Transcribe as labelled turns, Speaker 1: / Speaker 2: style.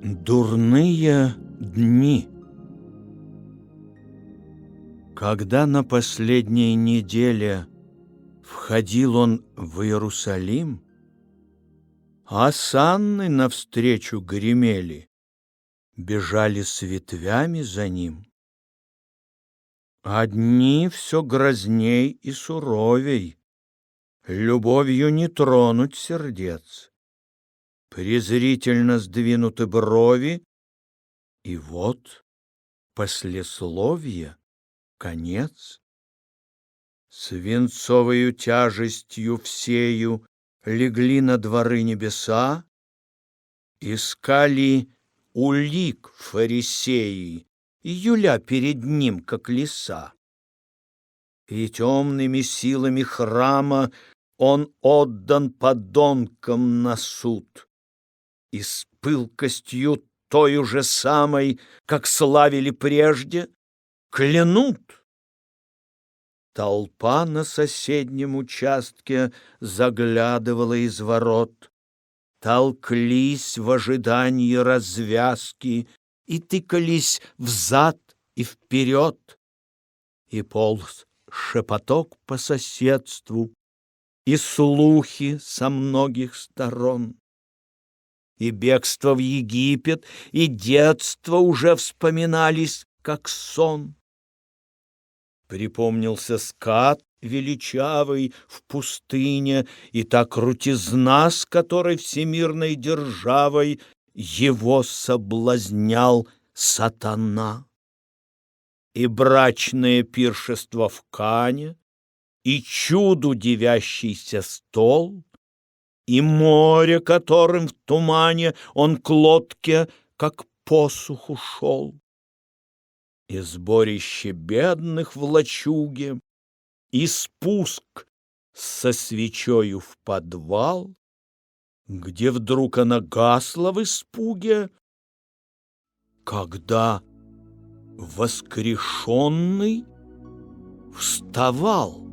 Speaker 1: Дурные дни Когда на последней неделе Входил он в Иерусалим, Осанны навстречу гремели, Бежали с ветвями за ним. Одни все грозней и суровей, Любовью не тронуть сердец презрительно сдвинуты брови, и вот послесловие, конец. Свинцовою тяжестью всею легли на дворы небеса, искали улик фарисеи, Юля перед ним, как лиса. И темными силами храма он отдан подонкам на суд и с пылкостью той уже самой, как славили прежде, клянут. Толпа на соседнем участке заглядывала из ворот, толклись в ожидании развязки и тыкались взад и вперед, и полз шепоток по соседству, и слухи со многих сторон и бегство в Египет, и детство уже вспоминались, как сон. Припомнился скат величавый в пустыне, и та крутизна, с которой всемирной державой его соблазнял сатана. И брачное пиршество в Кане, и чуду девящийся стол, и море, которым в тумане он к лодке, как посуху шел. И сборище бедных в лачуге, и спуск со свечою в подвал, где вдруг она гасла в испуге, когда воскрешенный вставал.